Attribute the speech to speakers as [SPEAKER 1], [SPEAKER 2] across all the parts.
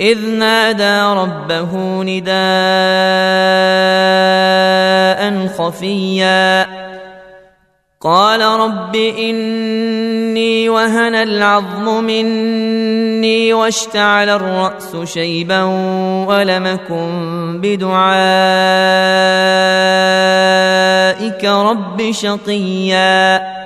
[SPEAKER 1] إذ نادى ربه نداء خفيا. قال رب إني وهن العظم مني واشتعل الرأس شيبا ولمكن بدعائك رب شقيا.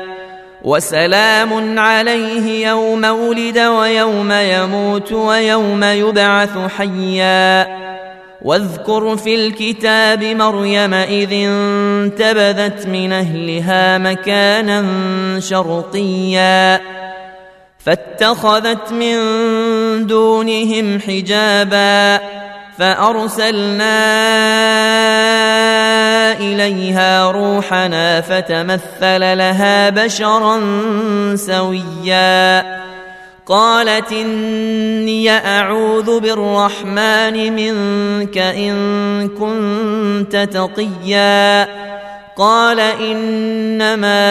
[SPEAKER 1] وسلام عليه يوم ولد ويوم يموت ويوم يبعث حيا. واذكر في الكتاب مريم إذ انتبذت من أهلها مكانا شرقيا. فاتخذت من دونهم حجابا فأرسلنا إليها روحنا فتمثل لها بشرا سويا. قالت إني أعوذ بالرحمن منك إن كنت تقيا. قال إنما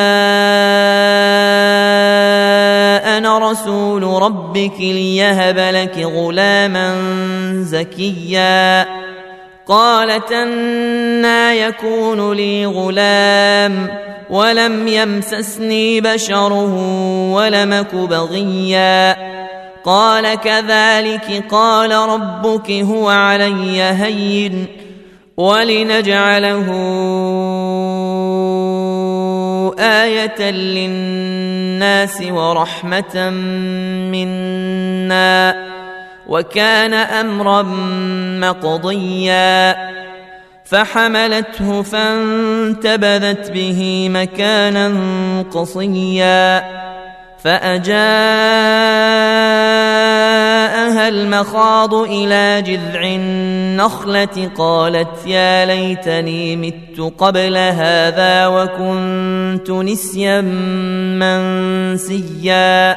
[SPEAKER 1] أنا رسول ربك ليهب لك غلاما زكيا. قالت أنا يكون لي غلام ولم يمسسني بشر ولمك بغيا. قال كذلك قال ربك هو علي هين ولنجعله آية للناس ورحمة منا. وكان أمرا مقضيا فحملته فانتبذت به مكانا قصيا فأجاءها المخاض إلى جذع النخلة قالت يا ليتني مت قبل هذا وكنت نسيا منسيا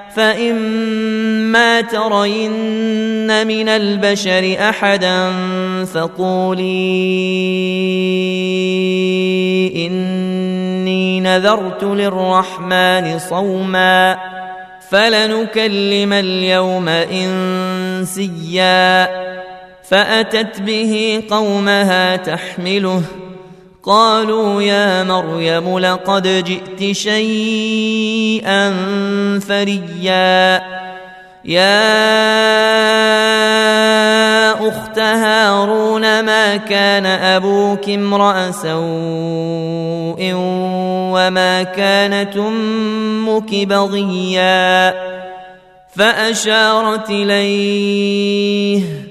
[SPEAKER 1] فإما ترين من البشر أحدا فقولي إني نذرت للرحمن صوما فلنكلم اليوم إنسيا فأتت به قومها تحمله قالوا يا مريم لقد جئت شيئا فريا. يا أخت هارون ما كان أبوك امرأ سوء وما كانت أمك بغيا؟ فأشارت إليه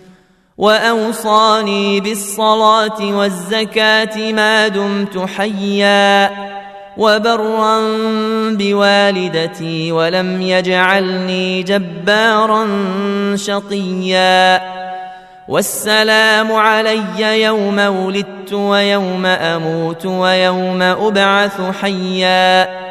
[SPEAKER 1] وأوصاني بالصلاة والزكاة ما دمت حيا وبرا بوالدتي ولم يجعلني جبارا شقيا والسلام علي يوم ولدت ويوم أموت ويوم أبعث حيا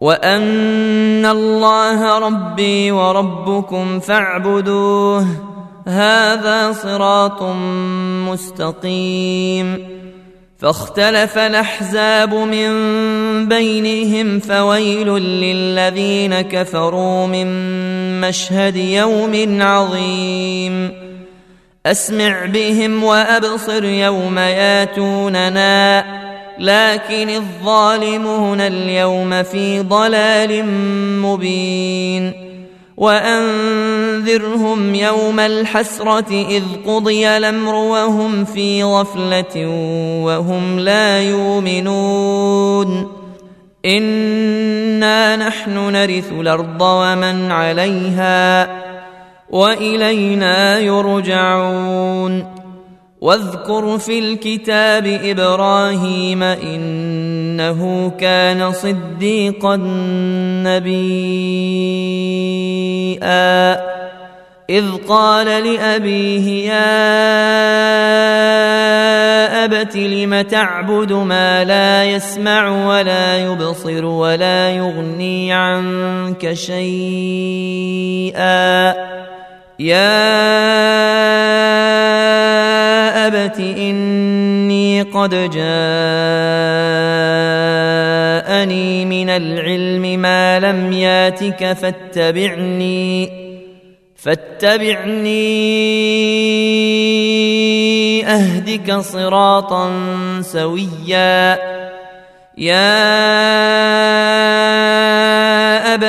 [SPEAKER 1] وان الله ربي وربكم فاعبدوه هذا صراط مستقيم فاختلف الاحزاب من بينهم فويل للذين كفروا من مشهد يوم عظيم اسمع بهم وابصر يوم ياتوننا لكن الظالمون اليوم في ضلال مبين. وأنذرهم يوم الحسرة إذ قضي الأمر وهم في غفلة وهم لا يؤمنون. إنا نحن نرث الأرض ومن عليها وإلينا يرجعون. واذكر في الكتاب إبراهيم إنه كان صديقا نبيا. إذ قال لأبيه يا أبت لم تعبد ما لا يسمع ولا يبصر ولا يغني عنك شيئا؟ يا أبت إني قد جاءني من العلم ما لم ياتك فاتبعني فاتبعني أهدك صراطا سويا. يا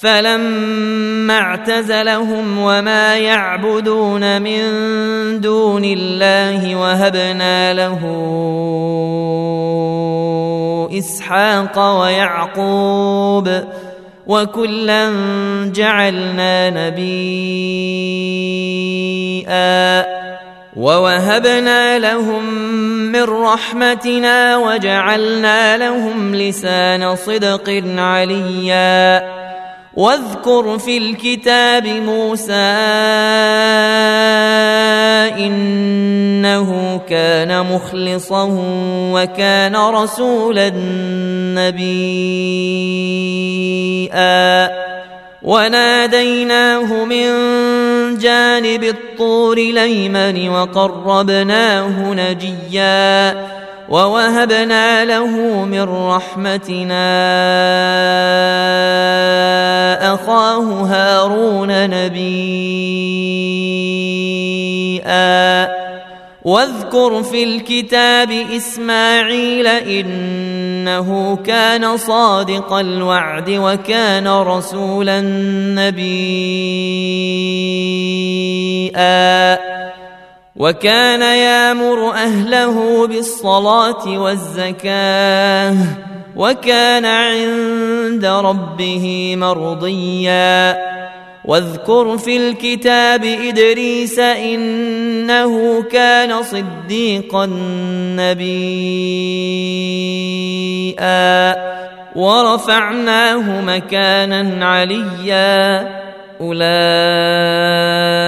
[SPEAKER 1] فلما اعتزلهم وما يعبدون من دون الله وهبنا له إسحاق ويعقوب وكلا جعلنا نبيئا ووهبنا لهم من رحمتنا وجعلنا لهم لسان صدق عليا واذكر في الكتاب موسى إنه كان مخلصا وكان رسولا نبيا. وناديناه من جانب الطور الايمن وقربناه نجيا. ووهبنا له من رحمتنا أخاه هارون نبيئا. واذكر في الكتاب إسماعيل إنه كان صادق الوعد وكان رسولا نبيئا. وكان يامر أهله بالصلاة والزكاة وكان عند ربه مرضيا. واذكر في الكتاب إدريس إنه كان صديقا نبيا. ورفعناه مكانا عليا. أولئك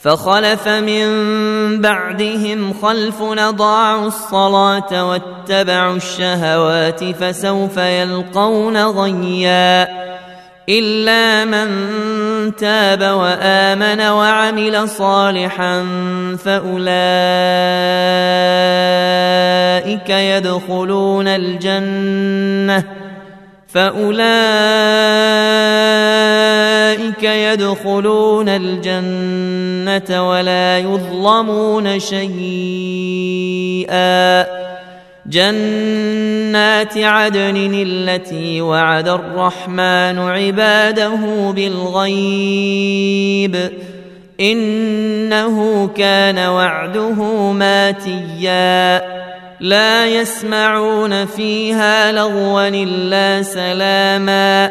[SPEAKER 1] فخلف من بعدهم خلف اضاعوا الصلاة واتبعوا الشهوات فسوف يلقون غيا إلا من تاب وآمن وعمل صالحا فأولئك يدخلون الجنة فأولئك يدخلون ولا يظلمون شيئا. جنات عدن التي وعد الرحمن عباده بالغيب. إنه كان وعده ماتيا. لا يسمعون فيها لغوا إلا سلاما.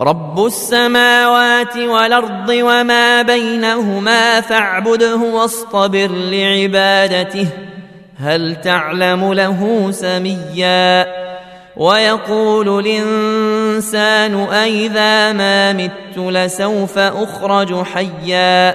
[SPEAKER 1] رب السماوات والارض وما بينهما فاعبده واصطبر لعبادته هل تعلم له سميا ويقول الانسان أإذا ما مت لسوف اخرج حيا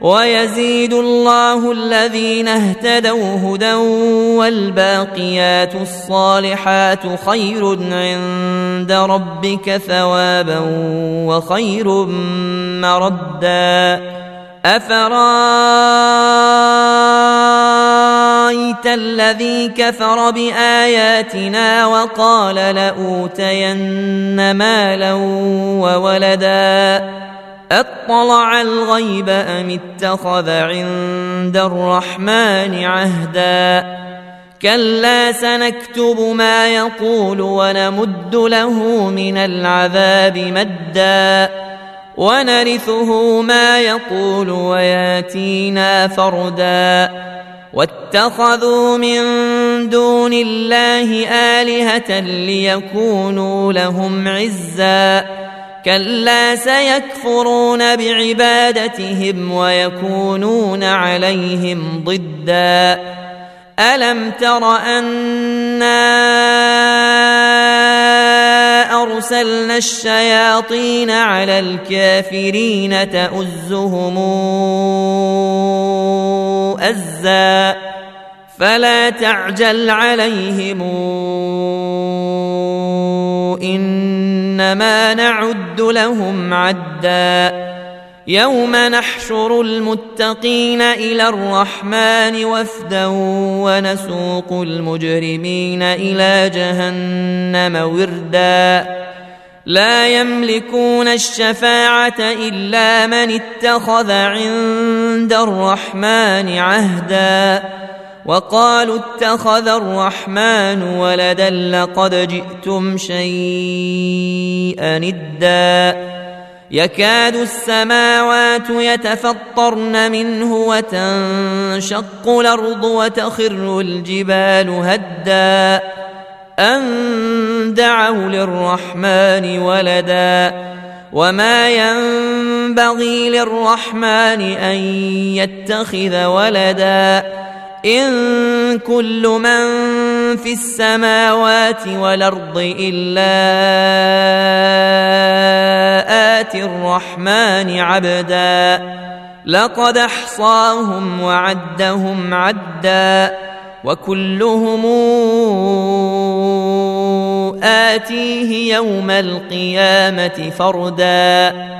[SPEAKER 1] ويزيد الله الذين اهتدوا هدى والباقيات الصالحات خير عند ربك ثوابا وخير مردا. أفرأيت الذي كفر بآياتنا وقال لأوتين مالا وولدا أطلع الغيب أم اتخذ عند الرحمن عهدا؟ كلا سنكتب ما يقول ونمد له من العذاب مدا. ونرثه ما يقول وياتينا فردا. واتخذوا من دون الله آلهة ليكونوا لهم عزا. كلا سيكفرون بعبادتهم ويكونون عليهم ضدا. ألم تر أنا أرسلنا الشياطين على الكافرين تؤزهم أزا فلا تعجل عليهم إنما لهم عدا. يوم نحشر المتقين إلى الرحمن وفدا ونسوق المجرمين إلى جهنم وردا. لا يملكون الشفاعة إلا من اتخذ عند الرحمن عهدا. وقالوا اتخذ الرحمن ولدا لقد جئتم شيئا ادا يكاد السماوات يتفطرن منه وتنشق الأرض وتخر الجبال هدا. أن دعوا للرحمن ولدا. وما ينبغي للرحمن أن يتخذ ولدا. إن كل من في السماوات والأرض إلا اتي الرحمن عبدا. لقد أحصاهم وعدهم عدا وكلهم آتيه يوم القيامة فردا.